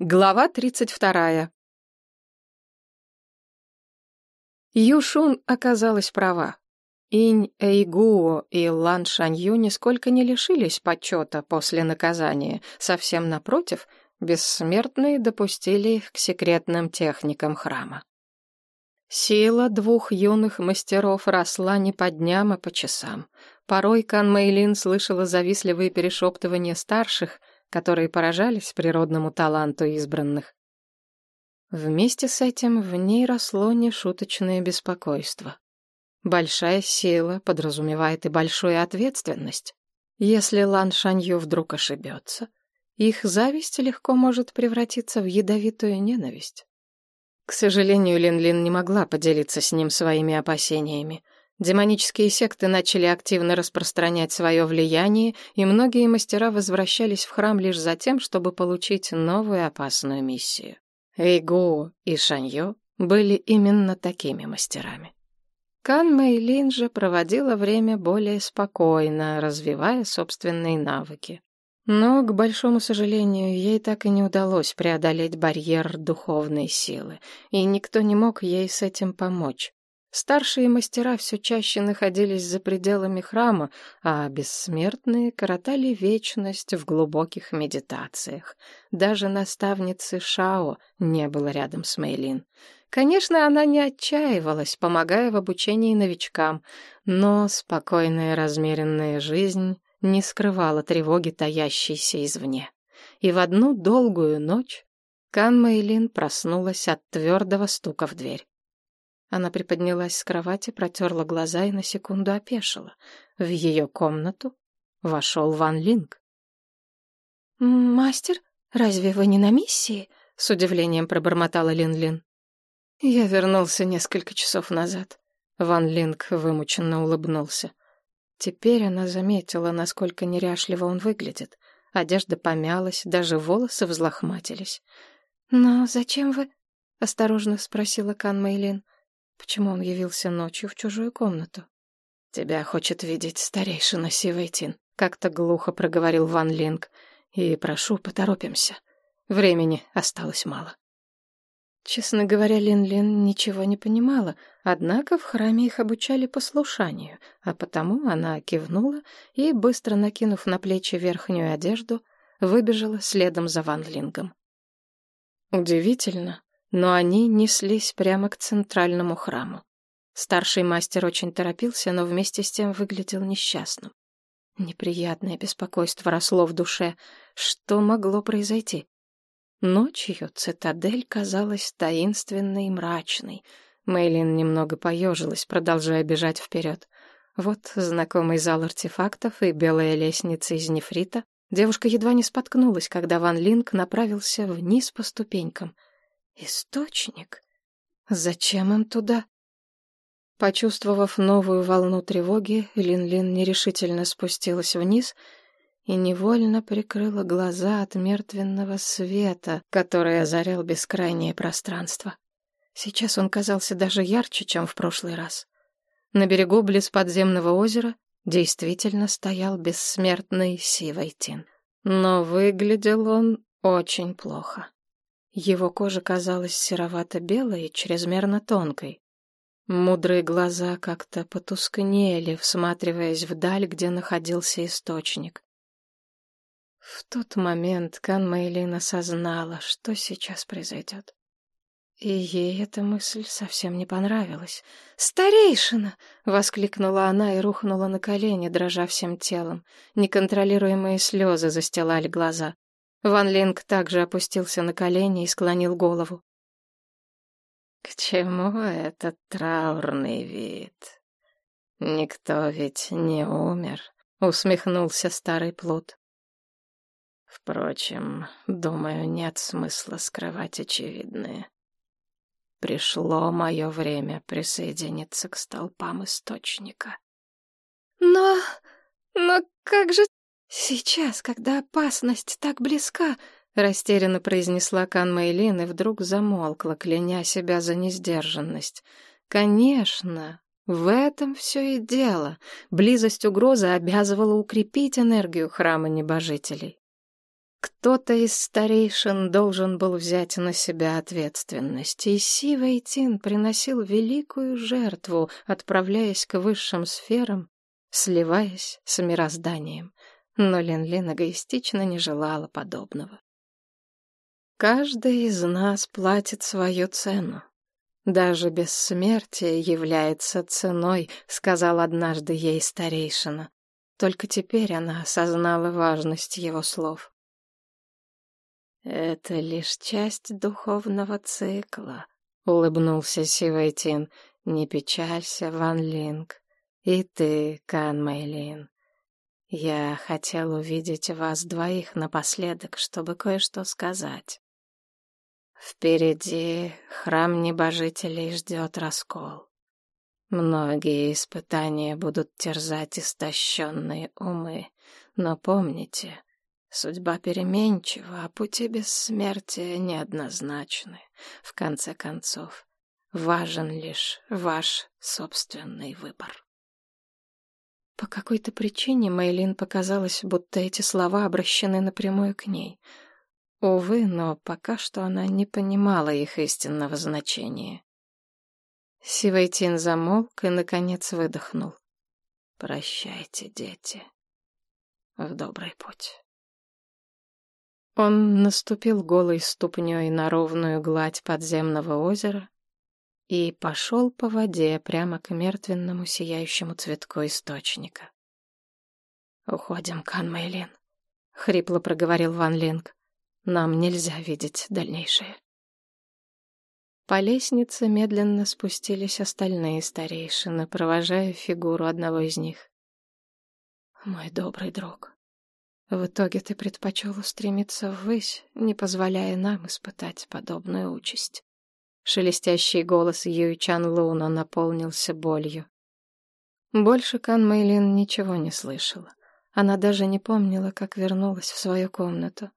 Глава 32. Юшун оказалась права. Инь Эйгуо и Лан Шанью нисколько не лишились почета после наказания. Совсем напротив, бессмертные допустили их к секретным техникам храма. Сила двух юных мастеров росла не по дням, а по часам. Порой Кан Мэйлин слышала завистливые перешептывания старших — которые поражались природному таланту избранных. Вместе с этим в ней росло нешуточное беспокойство. Большая сила подразумевает и большую ответственность. Если Лан Шанью вдруг ошибется, их зависть легко может превратиться в ядовитую ненависть. К сожалению, Лин-Лин не могла поделиться с ним своими опасениями. Демонические секты начали активно распространять свое влияние, и многие мастера возвращались в храм лишь за тем, чтобы получить новую опасную миссию. Эйгу и Шаньё были именно такими мастерами. Кан Мэйлин же проводила время более спокойно, развивая собственные навыки. Но, к большому сожалению, ей так и не удалось преодолеть барьер духовной силы, и никто не мог ей с этим помочь. Старшие мастера все чаще находились за пределами храма, а бессмертные коротали вечность в глубоких медитациях. Даже наставницы Шао не было рядом с Мейлин. Конечно, она не отчаивалась, помогая в обучении новичкам, но спокойная размеренная жизнь не скрывала тревоги, таящейся извне. И в одну долгую ночь Кан Мэйлин проснулась от твердого стука в дверь. Она приподнялась с кровати, протерла глаза и на секунду опешила. В ее комнату вошел Ван Линг. «Мастер, разве вы не на миссии?» — с удивлением пробормотала Лин-Лин. «Я вернулся несколько часов назад». Ван Линг вымученно улыбнулся. Теперь она заметила, насколько неряшливо он выглядит. Одежда помялась, даже волосы взлохматились. «Но зачем вы?» — осторожно спросила Кан Мэйлин. Почему он явился ночью в чужую комнату? «Тебя хочет видеть старейшина Сивейтин», — как-то глухо проговорил Ван Линг. «И прошу, поторопимся. Времени осталось мало». Честно говоря, Лин-Лин ничего не понимала, однако в храме их обучали послушанию, а потому она кивнула и, быстро накинув на плечи верхнюю одежду, выбежала следом за Ван Лингом. Удивительно, но они неслись прямо к центральному храму. Старший мастер очень торопился, но вместе с тем выглядел несчастным. Неприятное беспокойство росло в душе. Что могло произойти? Ночью цитадель казалась таинственной и мрачной. Мейлин немного поежилась, продолжая бежать вперед. Вот знакомый зал артефактов и белая лестница из нефрита. Девушка едва не споткнулась, когда Ван Линк направился вниз по ступенькам — Источник? Зачем им туда? Почувствовав новую волну тревоги, Лин-Лин нерешительно спустилась вниз и невольно прикрыла глаза от мертвенного света, который озарял бескрайнее пространство. Сейчас он казался даже ярче, чем в прошлый раз. На берегу близ подземного озера действительно стоял бессмертный Сивайтин. Но выглядел он очень плохо. Его кожа казалась серовато-белой и чрезмерно тонкой. Мудрые глаза как-то потускнели, всматриваясь вдаль, где находился источник. В тот момент Кан Мэйлин осознала, что сейчас произойдет. И ей эта мысль совсем не понравилась. «Старейшина!» — воскликнула она и рухнула на колени, дрожа всем телом. Неконтролируемые слезы застилали глаза. Ван Линг также опустился на колени и склонил голову. «К чему этот траурный вид? Никто ведь не умер», — усмехнулся старый плут. «Впрочем, думаю, нет смысла скрывать очевидное. Пришло мое время присоединиться к столпам источника». «Но... но как же «Сейчас, когда опасность так близка», — растерянно произнесла Кан Мэйлин и вдруг замолкла, кляня себя за несдержанность. «Конечно, в этом все и дело. Близость угрозы обязывала укрепить энергию храма небожителей. Кто-то из старейшин должен был взять на себя ответственность, и Си Вейтин приносил великую жертву, отправляясь к высшим сферам, сливаясь с мирозданием. Но Лин-Лин эгоистично не желала подобного. Каждый из нас платит свою цену. Даже бессмертие является ценой, сказал однажды ей старейшина. Только теперь она осознала важность его слов. «Это лишь часть духовного цикла», — улыбнулся Сивайтин. «Не печалься, Ван Линг. И ты, Кан Мэйлин. Я хотел увидеть вас двоих напоследок, чтобы кое-что сказать. Впереди храм небожителей ждет раскол. Многие испытания будут терзать истощенные умы, но помните, Судьба переменчива, а пути бессмертия неоднозначны. В конце концов, важен лишь ваш собственный выбор. По какой-то причине Мейлин показалось, будто эти слова обращены напрямую к ней. Увы, но пока что она не понимала их истинного значения. Сивайтин замолк и, наконец, выдохнул. «Прощайте, дети. В добрый путь». Он наступил голой ступней на ровную гладь подземного озера и пошел по воде прямо к мертвенному сияющему цветку источника. «Уходим, Кан Мэйлин», — хрипло проговорил Ван Линг. «Нам нельзя видеть дальнейшее». По лестнице медленно спустились остальные старейшины, провожая фигуру одного из них. «Мой добрый друг», в итоге ты предпочел устремиться ввысь, не позволяя нам испытать подобную участь. Шелестящий голос Юй Чан Луна наполнился болью. Больше Кан Мэйлин ничего не слышала. Она даже не помнила, как вернулась в свою комнату.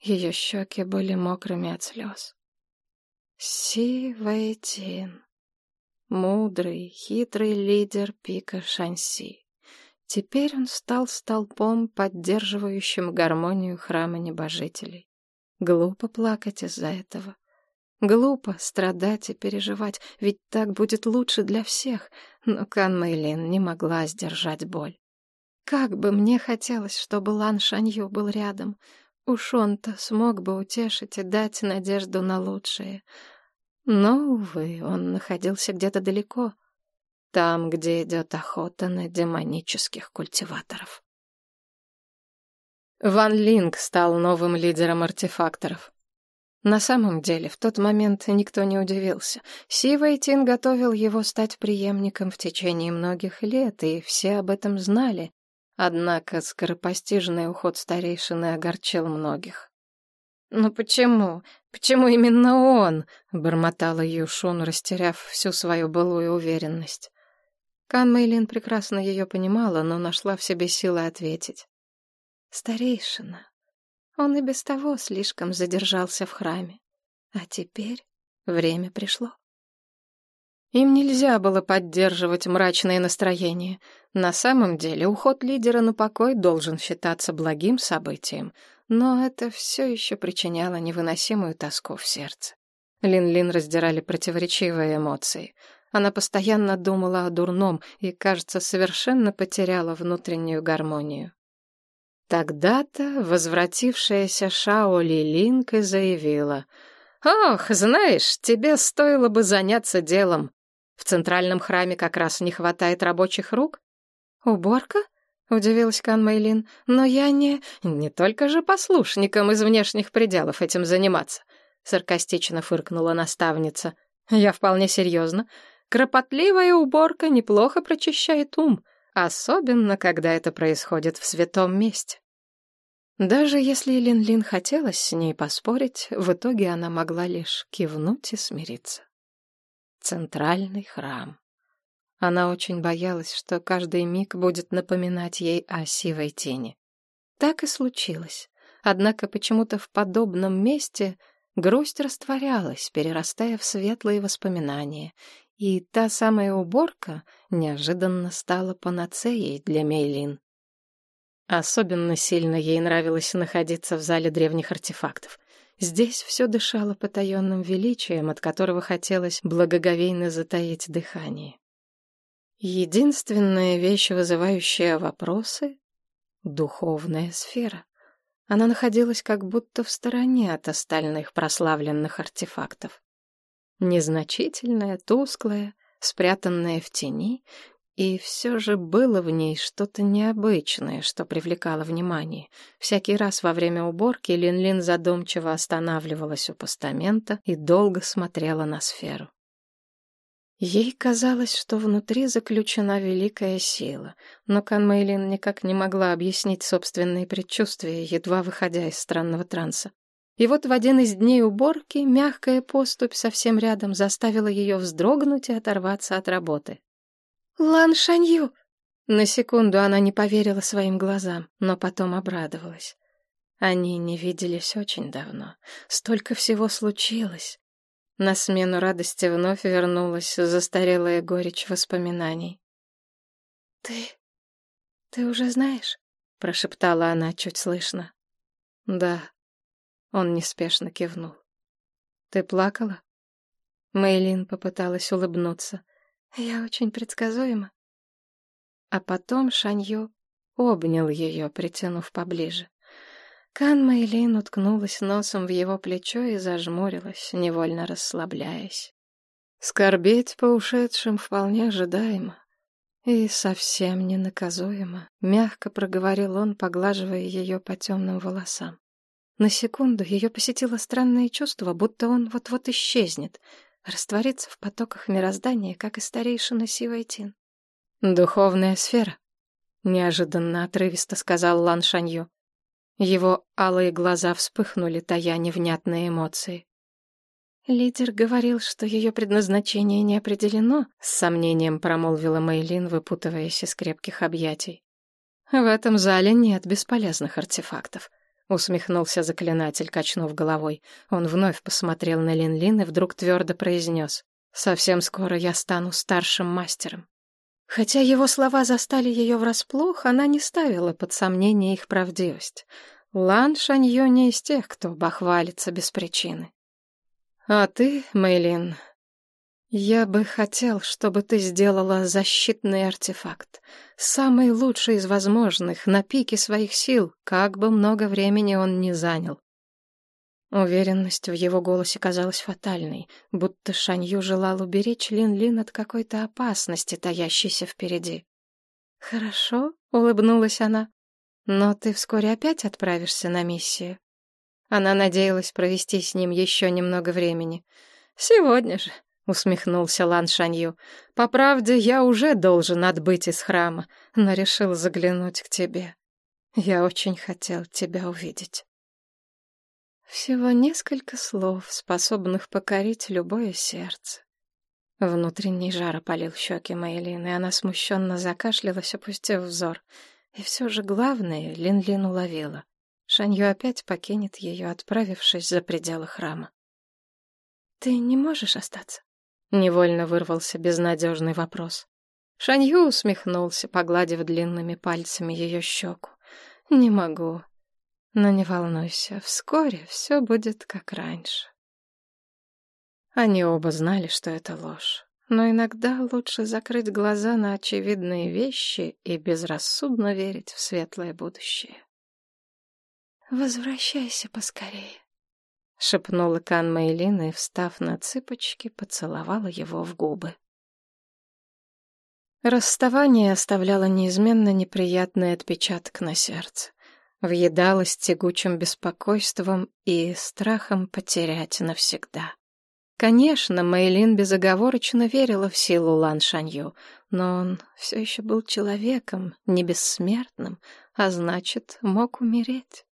Ее щеки были мокрыми от слез. Си Вэйтин. Мудрый, хитрый лидер пика Шанси. Теперь он стал столпом, поддерживающим гармонию храма небожителей. Глупо плакать из-за этого. Глупо страдать и переживать, ведь так будет лучше для всех. Но Кан Мэйлин не могла сдержать боль. Как бы мне хотелось, чтобы Лан Шанью был рядом. Уж он-то смог бы утешить и дать надежду на лучшее. Но, увы, он находился где-то далеко, там, где идет охота на демонических культиваторов. Ван Линг стал новым лидером артефакторов. На самом деле, в тот момент никто не удивился. Си Вэйтин готовил его стать преемником в течение многих лет, и все об этом знали. Однако скоропостижный уход старейшины огорчил многих. «Ну почему? Почему именно он?» — бормотала Юшун, растеряв всю свою былую уверенность. Кан Мэйлин прекрасно ее понимала, но нашла в себе силы ответить. «Старейшина. Он и без того слишком задержался в храме. А теперь время пришло». Им нельзя было поддерживать мрачное настроение. На самом деле уход лидера на покой должен считаться благим событием, но это все еще причиняло невыносимую тоску в сердце. Лин-Лин раздирали противоречивые эмоции — она постоянно думала о дурном и, кажется, совершенно потеряла внутреннюю гармонию. Тогда-то возвратившаяся Шао Ли Линк и заявила. «Ох, знаешь, тебе стоило бы заняться делом. В центральном храме как раз не хватает рабочих рук». «Уборка?» — удивилась Кан Мэйлин. «Но я не... не только же послушникам из внешних пределов этим заниматься», — саркастично фыркнула наставница. «Я вполне серьезно. Кропотливая уборка неплохо прочищает ум, особенно когда это происходит в святом месте. Даже если Лин-Лин хотелось с ней поспорить, в итоге она могла лишь кивнуть и смириться. Центральный храм. Она очень боялась, что каждый миг будет напоминать ей о сивой тени. Так и случилось. Однако почему-то в подобном месте грусть растворялась, перерастая в светлые воспоминания, и та самая уборка неожиданно стала панацеей для Мейлин. Особенно сильно ей нравилось находиться в зале древних артефактов. Здесь все дышало потаенным величием, от которого хотелось благоговейно затаить дыхание. Единственная вещь, вызывающая вопросы — духовная сфера. Она находилась как будто в стороне от остальных прославленных артефактов. Незначительная, тусклая, спрятанная в тени, и все же было в ней что-то необычное, что привлекало внимание. Всякий раз во время уборки Лин-Лин задумчиво останавливалась у постамента и долго смотрела на сферу. Ей казалось, что внутри заключена великая сила, но Кан Мэйлин никак не могла объяснить собственные предчувствия, едва выходя из странного транса. И вот в один из дней уборки мягкая поступь совсем рядом заставила ее вздрогнуть и оторваться от работы. «Лан Шанью!» На секунду она не поверила своим глазам, но потом обрадовалась. Они не виделись очень давно. Столько всего случилось. На смену радости вновь вернулась застарелая горечь воспоминаний. «Ты... ты уже знаешь?» — прошептала она чуть слышно. «Да». Он неспешно кивнул. «Ты плакала?» Мэйлин попыталась улыбнуться. Я очень предсказуема. А потом Шанью обнял ее, притянув поближе. Кан Мэйлин уткнулась носом в его плечо и зажмурилась, невольно расслабляясь. Скорбеть по ушедшим вполне ожидаемо и совсем ненаказуемо, мягко проговорил он, поглаживая ее по темным волосам. На секунду ее посетило странное чувство, будто он вот-вот исчезнет — раствориться в потоках мироздания, как и старейшина Сивайтин. «Духовная сфера», — неожиданно отрывисто сказал Лан Шанью. Его алые глаза вспыхнули, тая невнятные эмоции. «Лидер говорил, что ее предназначение не определено», — с сомнением промолвила Мейлин, выпутываясь из крепких объятий. «В этом зале нет бесполезных артефактов», усмехнулся заклинатель, качнув головой. Он вновь посмотрел на Лин-Лин и вдруг твердо произнес. «Совсем скоро я стану старшим мастером». Хотя его слова застали ее врасплох, она не ставила под сомнение их правдивость. Лан Шаньё не из тех, кто бахвалится без причины. «А ты, Мэйлин, «Я бы хотел, чтобы ты сделала защитный артефакт. Самый лучший из возможных, на пике своих сил, как бы много времени он ни занял». Уверенность в его голосе казалась фатальной, будто Шанью желал уберечь Лин-Лин от какой-то опасности, таящейся впереди. «Хорошо», — улыбнулась она, — «но ты вскоре опять отправишься на миссию». Она надеялась провести с ним еще немного времени. «Сегодня же», — усмехнулся Лан Шанью. «По правде, я уже должен отбыть из храма, но решил заглянуть к тебе. Я очень хотел тебя увидеть». Всего несколько слов, способных покорить любое сердце. Внутренний жар опалил щеки Мэйлин, и она смущенно закашлялась, опустив взор. И все же главное Лин-Лин уловила. Шанью опять покинет ее, отправившись за пределы храма. «Ты не можешь остаться?» Невольно вырвался безнадежный вопрос. Шанью усмехнулся, погладив длинными пальцами ее щеку. «Не могу. Но не волнуйся, вскоре все будет как раньше». Они оба знали, что это ложь. Но иногда лучше закрыть глаза на очевидные вещи и безрассудно верить в светлое будущее. «Возвращайся поскорее», — шепнула Кан Мэйлин и, встав на цыпочки, поцеловала его в губы. Расставание оставляло неизменно неприятный отпечаток на сердце, въедалось тягучим беспокойством и страхом потерять навсегда. Конечно, Мэйлин безоговорочно верила в силу Лан Шанью, но он все еще был человеком, не бессмертным, а значит, мог умереть.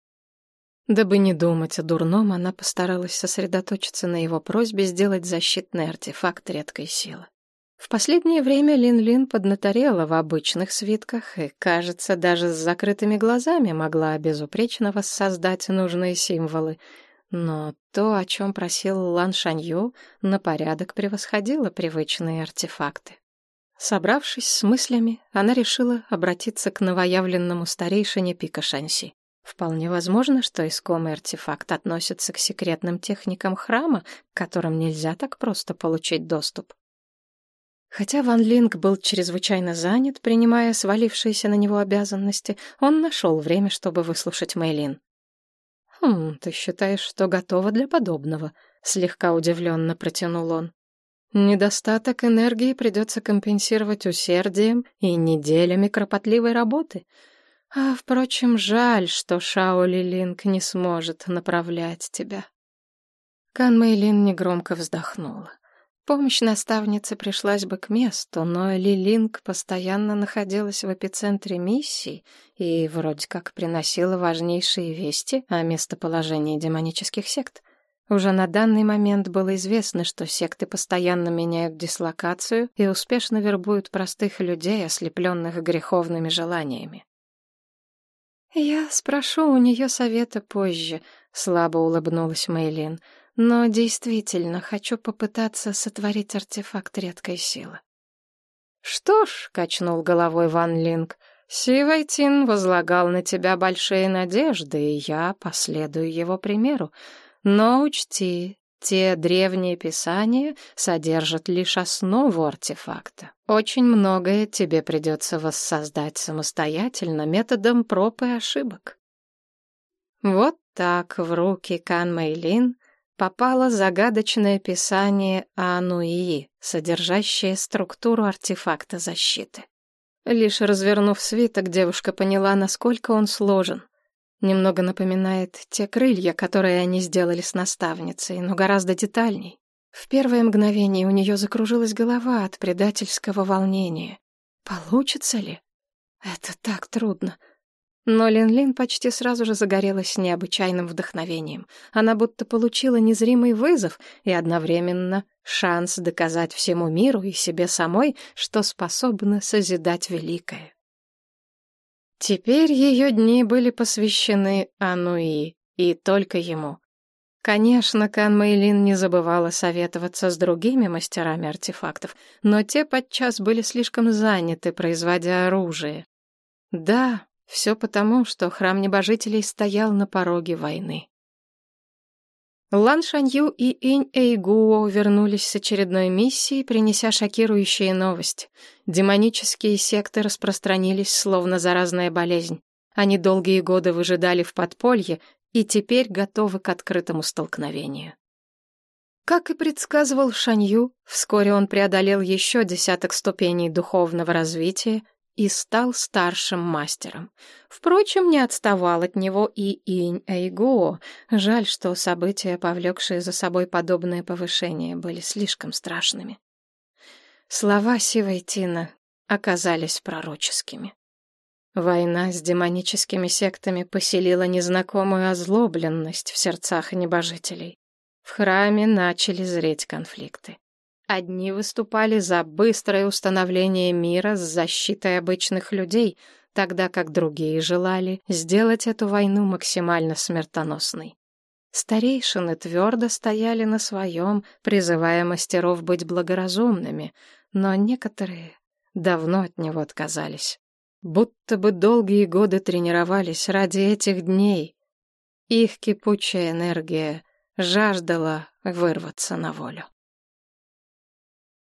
Дабы не думать о дурном, она постаралась сосредоточиться на его просьбе сделать защитный артефакт редкой силы. В последнее время Лин-Лин поднаторела в обычных свитках и, кажется, даже с закрытыми глазами могла безупречно воссоздать нужные символы. Но то, о чем просил Лан Шанью, на порядок превосходило привычные артефакты. Собравшись с мыслями, она решила обратиться к новоявленному старейшине Пика Шанси. Вполне возможно, что искомый артефакт относится к секретным техникам храма, к которым нельзя так просто получить доступ. Хотя Ван Линг был чрезвычайно занят, принимая свалившиеся на него обязанности, он нашел время, чтобы выслушать Мэйлин. «Хм, ты считаешь, что готова для подобного?» — слегка удивленно протянул он. «Недостаток энергии придется компенсировать усердием и неделями кропотливой работы. А, впрочем, жаль, что Шао Лилинг не сможет направлять тебя». Кан Мэйлин негромко вздохнула. Помощь наставнице пришлась бы к месту, но Лилинг постоянно находилась в эпицентре миссии и вроде как приносила важнейшие вести о местоположении демонических сект. Уже на данный момент было известно, что секты постоянно меняют дислокацию и успешно вербуют простых людей, ослепленных греховными желаниями. «Я спрошу у нее совета позже», — слабо улыбнулась Мейлин. Но действительно хочу попытаться сотворить артефакт редкой силы. Что ж, качнул головой Ван Линг, Сивайтин возлагал на тебя большие надежды, и я последую его примеру. Но учти, те древние писания содержат лишь основу артефакта. Очень многое тебе придется воссоздать самостоятельно методом проб и ошибок. Вот так в руки Кан Мэйлин попало загадочное писание Ануии, содержащее структуру артефакта защиты. Лишь развернув свиток, девушка поняла, насколько он сложен. Немного напоминает те крылья, которые они сделали с наставницей, но гораздо детальней. В первое мгновение у нее закружилась голова от предательского волнения. Получится ли? Это так трудно. Но Лин-Лин почти сразу же загорелась необычайным вдохновением. Она будто получила незримый вызов и одновременно шанс доказать всему миру и себе самой, что способна созидать великое. Теперь ее дни были посвящены Ануи, и только ему. Конечно, Кан Мэйлин не забывала советоваться с другими мастерами артефактов, но те подчас были слишком заняты, производя оружие. Да, все потому, что храм небожителей стоял на пороге войны. Лан Шанью и Инь Эйгуо вернулись с очередной миссией, принеся шокирующие новости. Демонические секты распространились, словно заразная болезнь. Они долгие годы выжидали в подполье и теперь готовы к открытому столкновению. Как и предсказывал Шанью, вскоре он преодолел еще десяток ступеней духовного развития и стал старшим мастером. Впрочем, не отставал от него и Инь Эйго. Жаль, что события, повлекшие за собой подобное повышение, были слишком страшными. Слова Сивайтина оказались пророческими. Война с демоническими сектами поселила незнакомую озлобленность в сердцах небожителей. В храме начали зреть конфликты. Одни выступали за быстрое установление мира с защитой обычных людей, тогда как другие желали сделать эту войну максимально смертоносной. Старейшины твердо стояли на своем, призывая мастеров быть благоразумными, но некоторые давно от него отказались. Будто бы долгие годы тренировались ради этих дней. Их кипучая энергия жаждала вырваться на волю.